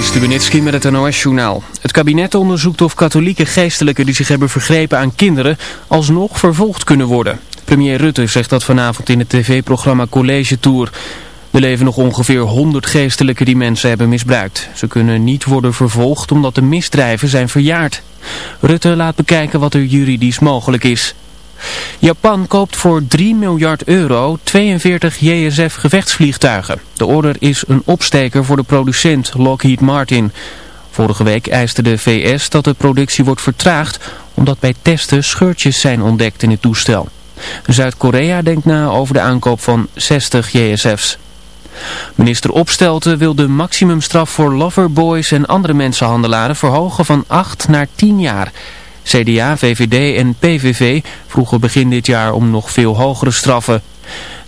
Juri Stubenitski met het NOS-journaal. Het kabinet onderzoekt of katholieke geestelijken die zich hebben vergrepen aan kinderen alsnog vervolgd kunnen worden. Premier Rutte zegt dat vanavond in het tv-programma College Tour. Er leven nog ongeveer 100 geestelijken die mensen hebben misbruikt. Ze kunnen niet worden vervolgd omdat de misdrijven zijn verjaard. Rutte laat bekijken wat er juridisch mogelijk is. Japan koopt voor 3 miljard euro 42 JSF gevechtsvliegtuigen. De order is een opsteker voor de producent Lockheed Martin. Vorige week eiste de VS dat de productie wordt vertraagd omdat bij testen scheurtjes zijn ontdekt in het toestel. Zuid-Korea denkt na over de aankoop van 60 JSF's. Minister Opstelten wil de maximumstraf voor loverboys en andere mensenhandelaren verhogen van 8 naar 10 jaar. CDA, VVD en PVV vroegen begin dit jaar om nog veel hogere straffen.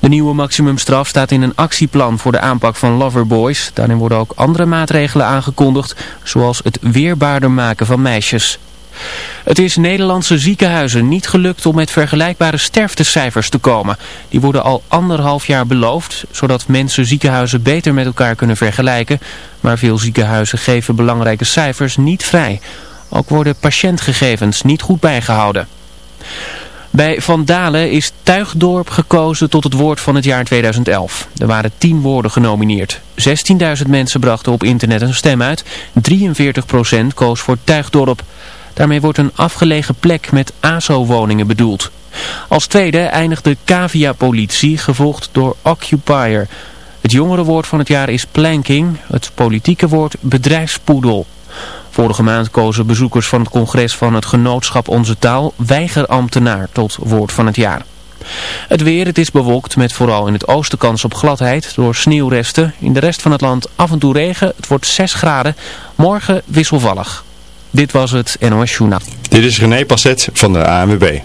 De nieuwe maximumstraf staat in een actieplan voor de aanpak van loverboys. Daarin worden ook andere maatregelen aangekondigd, zoals het weerbaarder maken van meisjes. Het is Nederlandse ziekenhuizen niet gelukt om met vergelijkbare sterftecijfers te komen. Die worden al anderhalf jaar beloofd, zodat mensen ziekenhuizen beter met elkaar kunnen vergelijken. Maar veel ziekenhuizen geven belangrijke cijfers niet vrij. Ook worden patiëntgegevens niet goed bijgehouden. Bij Van Dalen is Tuigdorp gekozen tot het woord van het jaar 2011. Er waren 10 woorden genomineerd. 16.000 mensen brachten op internet een stem uit. 43% koos voor Tuigdorp. Daarmee wordt een afgelegen plek met ASO-woningen bedoeld. Als tweede eindigde Cavia Politie, gevolgd door Occupier. Het jongere woord van het jaar is planking, het politieke woord bedrijfspoedel. Vorige maand kozen bezoekers van het congres van het genootschap Onze Taal weigerambtenaar tot woord van het jaar. Het weer, het is bewolkt met vooral in het oosten kans op gladheid door sneeuwresten. In de rest van het land af en toe regen, het wordt 6 graden. Morgen wisselvallig. Dit was het NOS Journaal. Dit is René Passet van de ANWB.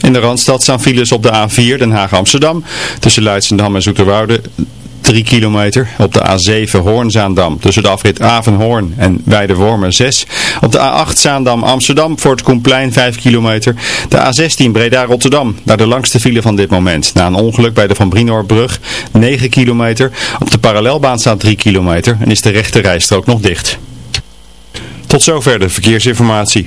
In de Randstad staan files op de A4 Den Haag-Amsterdam. Tussen Leidschendam en Zoeterwoude 3 kilometer. Op de A7 Hoornzaandam tussen de afrit Avenhoorn en Weidewormen 6. Op de A8 Zaandam Amsterdam voor het Koenplein 5 kilometer. De A16 Breda Rotterdam, daar de langste file van dit moment. Na een ongeluk bij de Van Brinoorbrug 9 kilometer. Op de parallelbaan staat 3 kilometer en is de rechte rijstrook nog dicht. Tot zover de verkeersinformatie.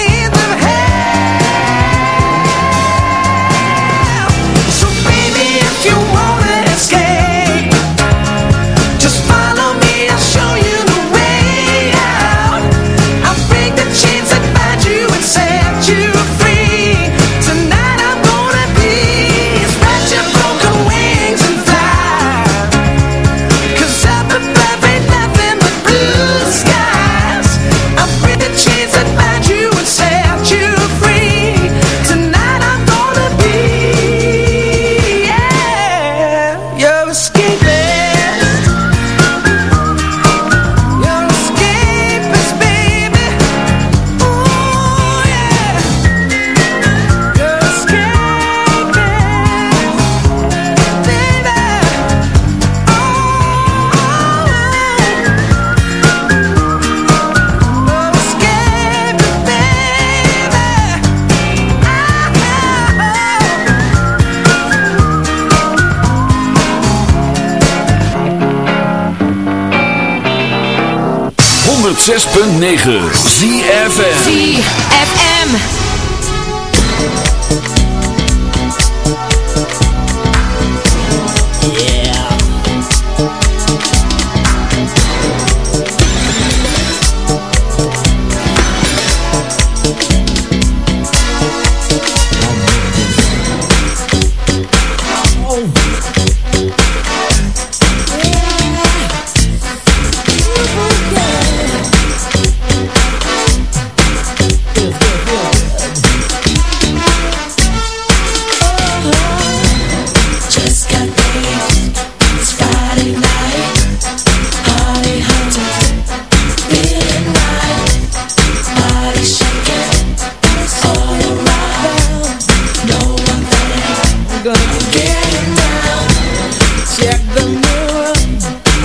ZFM. ZFM.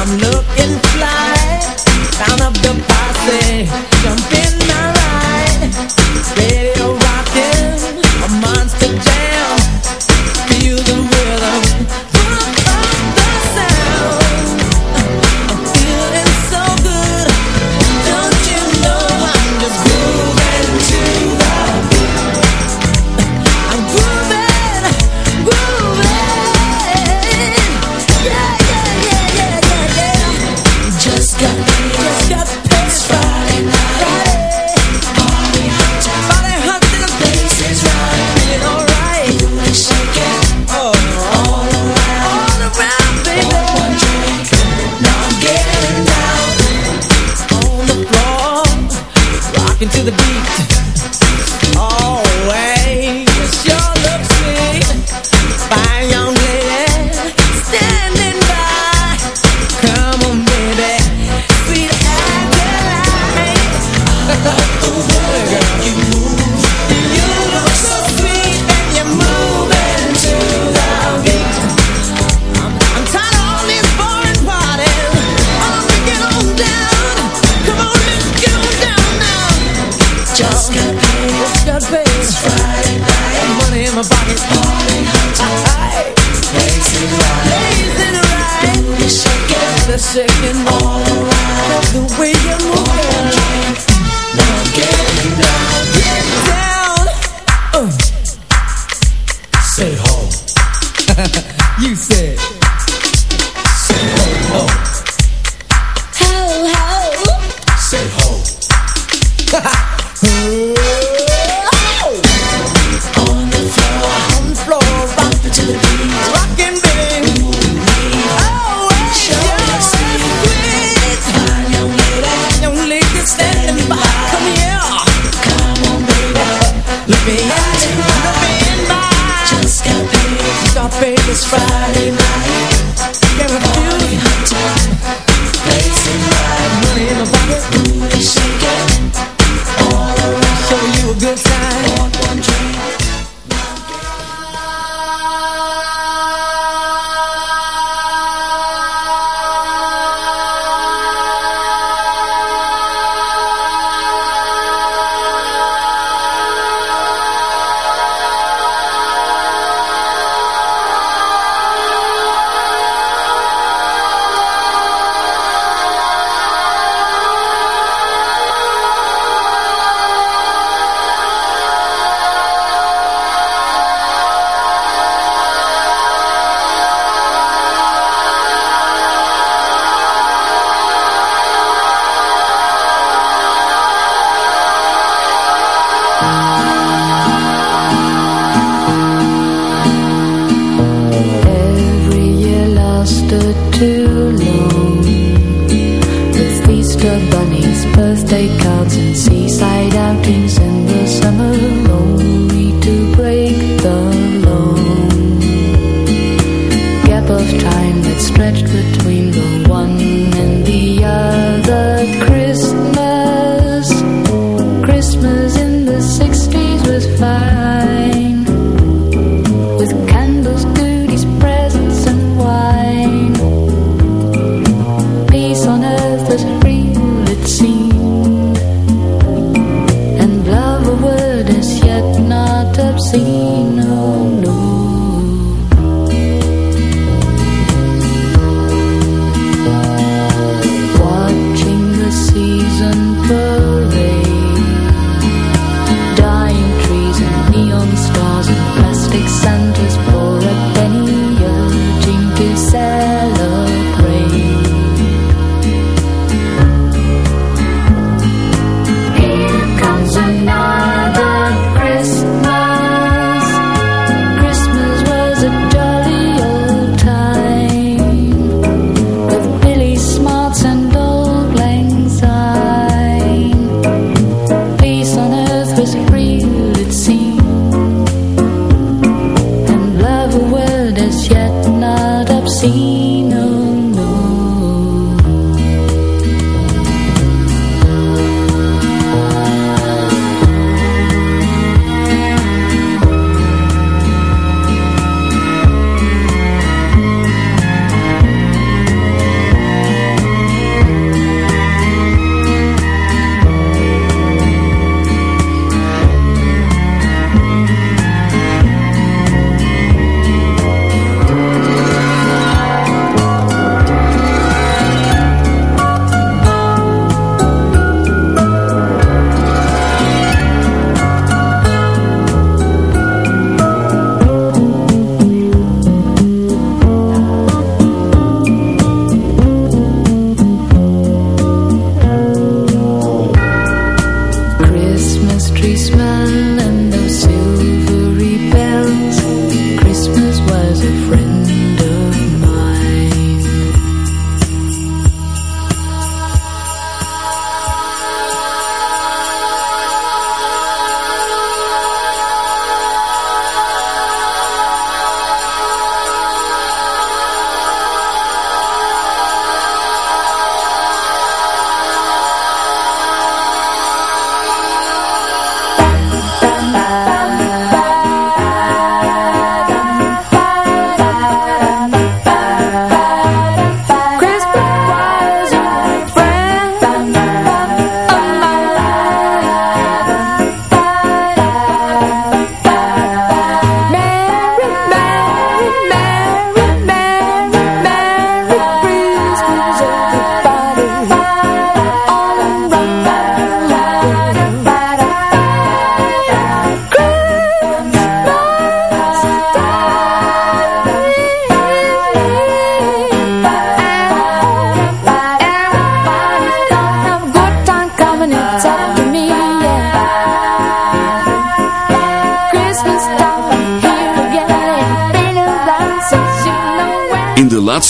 I'm looking fly.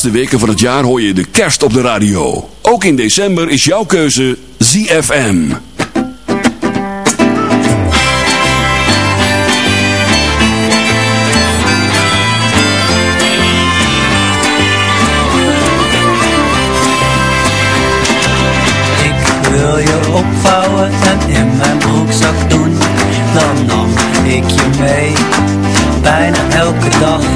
Laatste weken van het jaar hoor je de kerst op de radio. Ook in december is jouw keuze ZFM. Ik wil je opvouwen en in mijn broekzak doen Dan nam ik je mee, bijna elke dag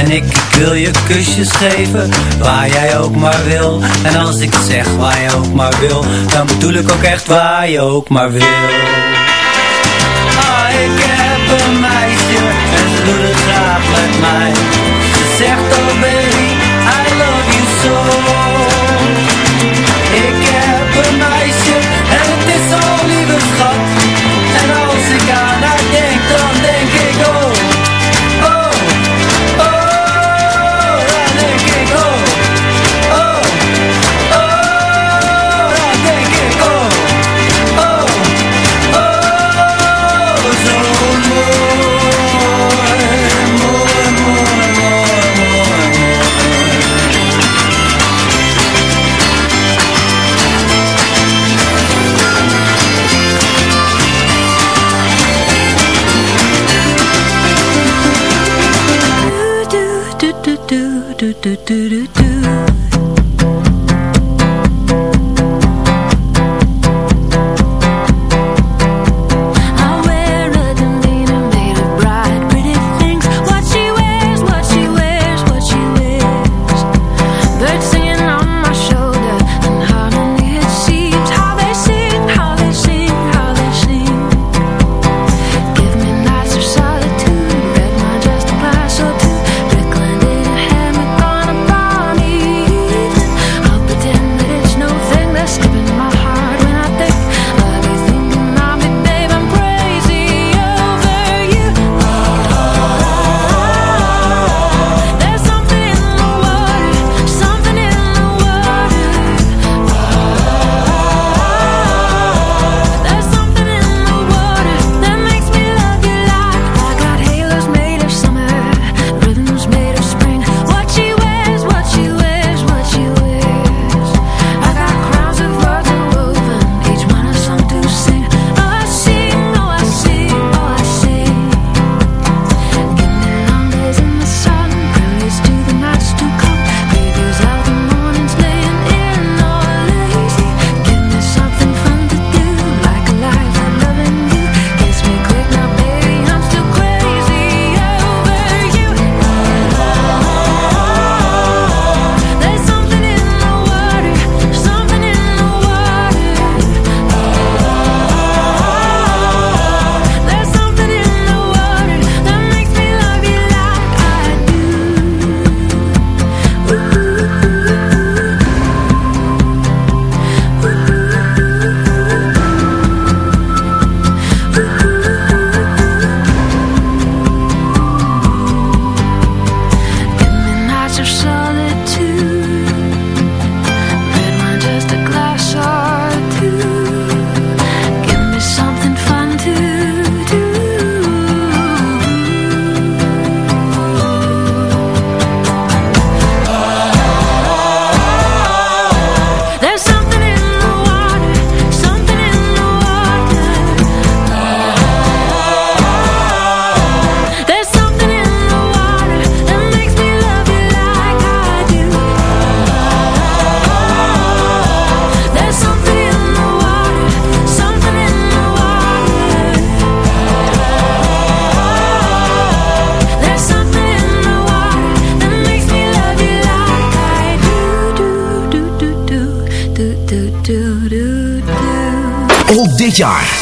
En ik, wil je kusjes geven, waar jij ook maar wil. En als ik zeg waar je ook maar wil, dan bedoel ik ook echt waar je ook maar wil.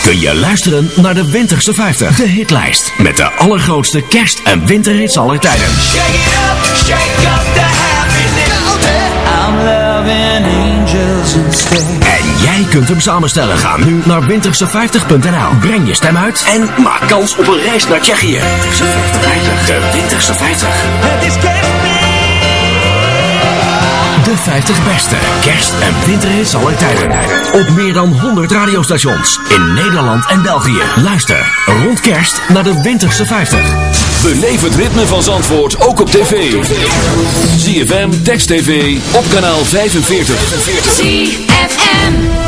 Kun je luisteren naar de Winterse 50. De hitlijst met de allergrootste kerst- en winterhits aller tijden. Shake it up, shake up the happiness. I'm loving angels instead. En jij kunt hem samenstellen. Ga nu naar winterse50.nl. Breng je stem uit en maak kans op een reis naar Tsjechië. De Winterse 50. Het is kerstmis. De 50 beste kerst- en winterhits aller tijden. Op meer dan 100 radiostations in Nederland en België. Luister rond kerst naar de Winterse 50. Beleef het ritme van Zandvoort ook op tv. ZFM, Text TV, op kanaal 45. ZFM.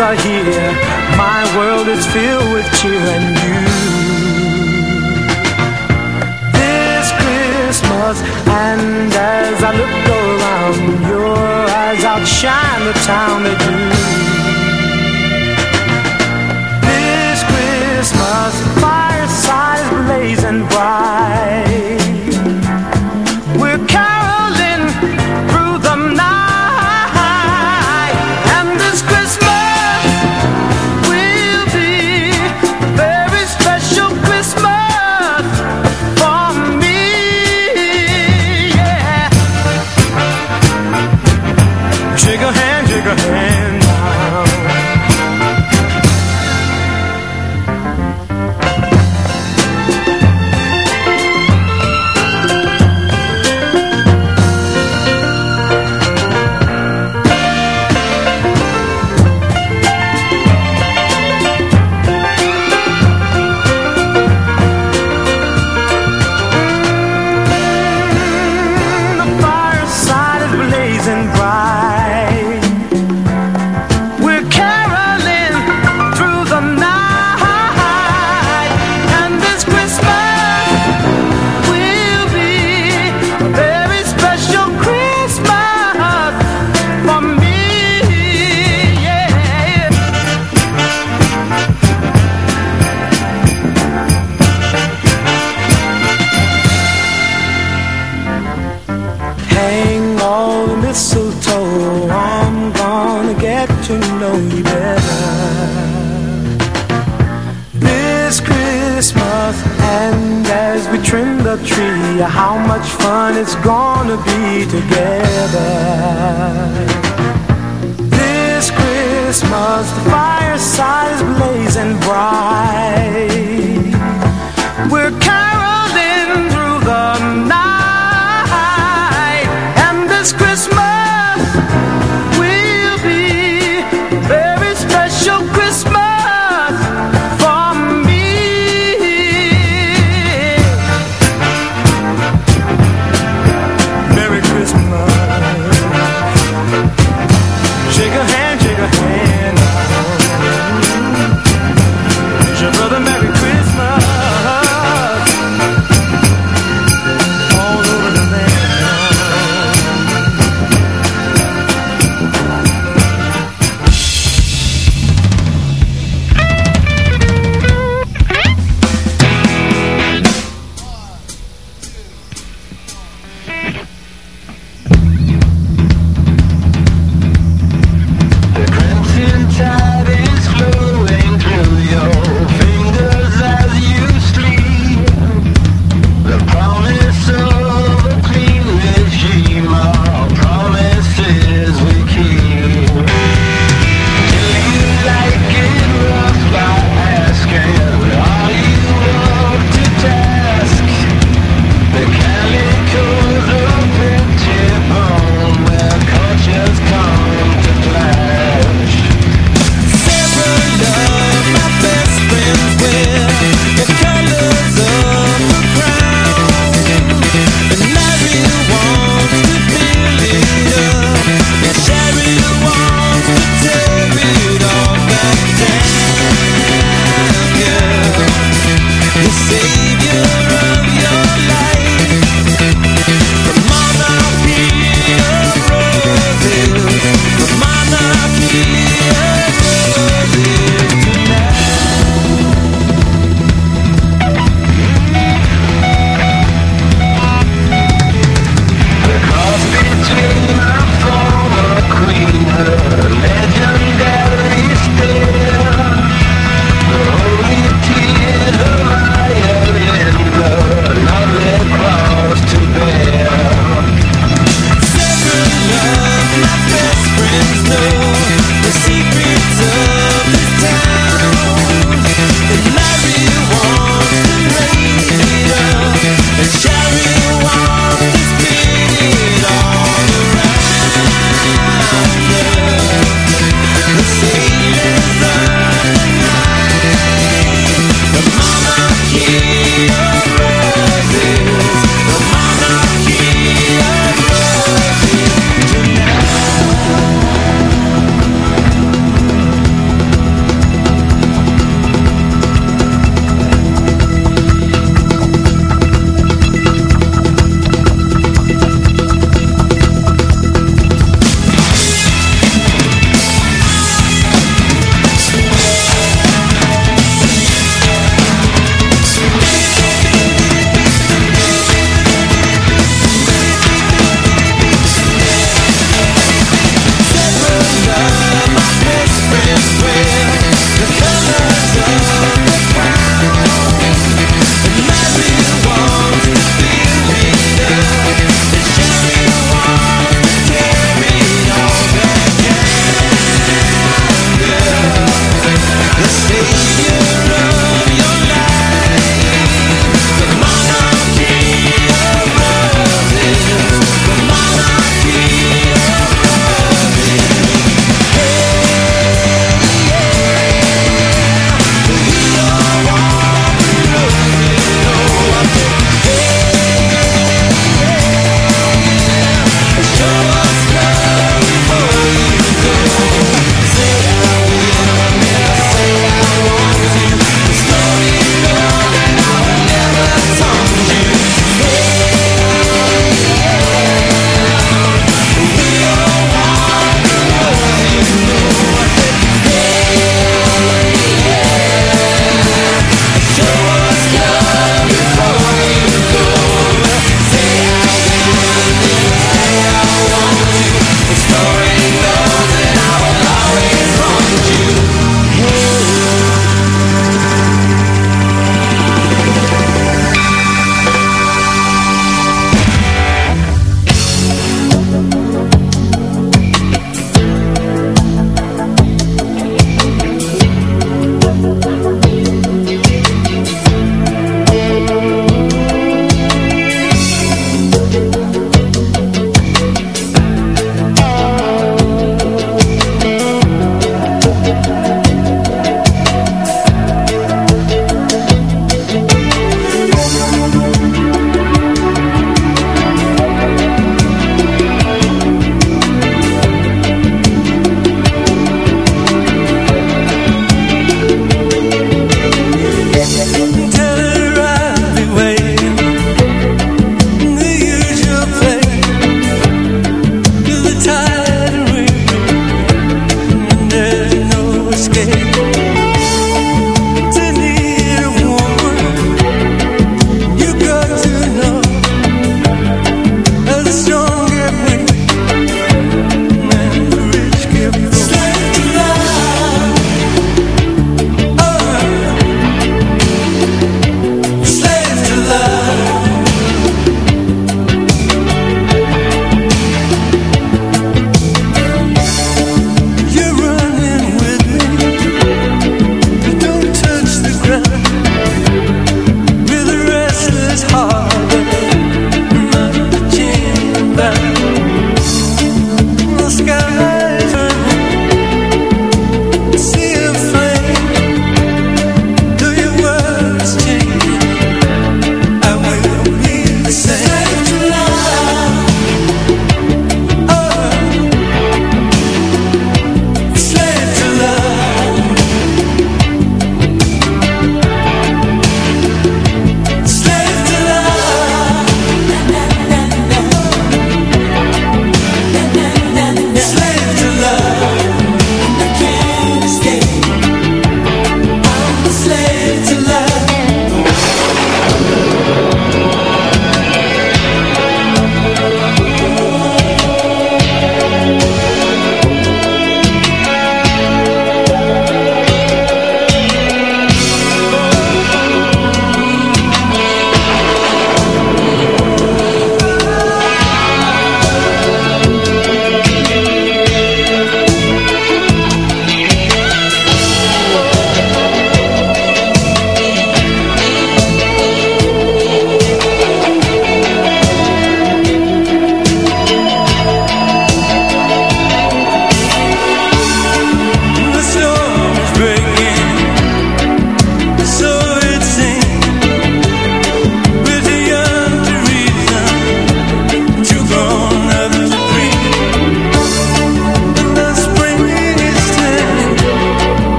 are here. My world is filled with cheer and you. This Christmas, and as I look around, your eyes outshine the town they do.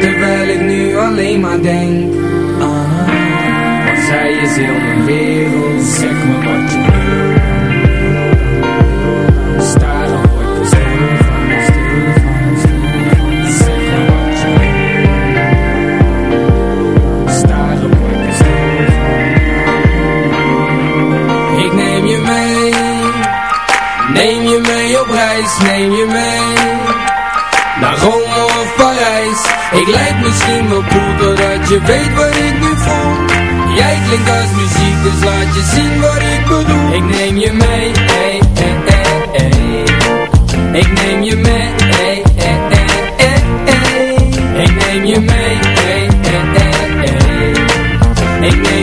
Terwijl ik nu alleen maar denk aan haar Want zij is heel mijn wereld Zeg me wat je wil. Sta dan word ik stil van, stil van, stil Zeg me wat je wil. Sta dan word ik stil. Ik neem je mee Neem je mee op reis, neem je mee misschien wel cool doordat je weet wat ik nu voel Jij klinkt als muziek, dus laat je zien wat ik bedoel Ik neem je mee, hey, hey, hey. Ik neem je mee, hey. Ik neem je mee. Ik neem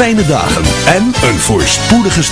fijne dagen en een voorspoedige start.